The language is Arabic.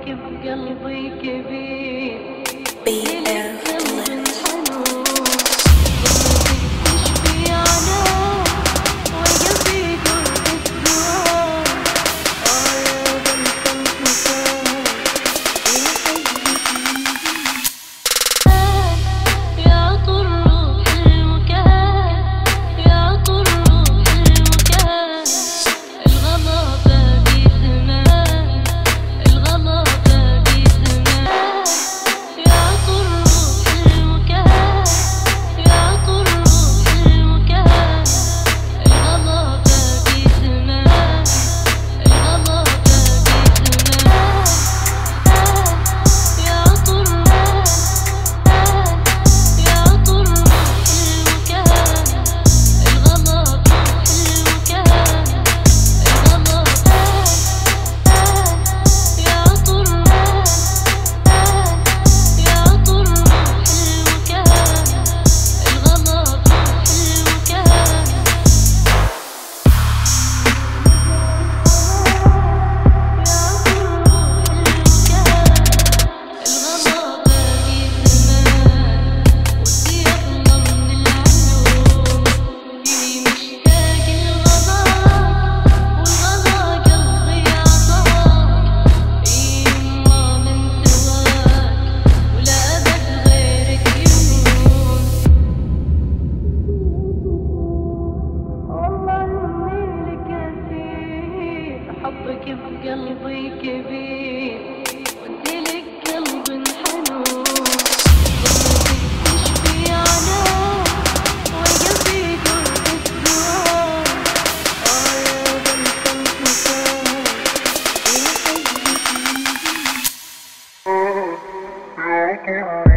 حبك بقلبي كبير لك بقلبي كبير ودي لك قلب حنون تشفي أنا وقلبي درب الزوار آه يا بنت المثال يا حبيبي يا طول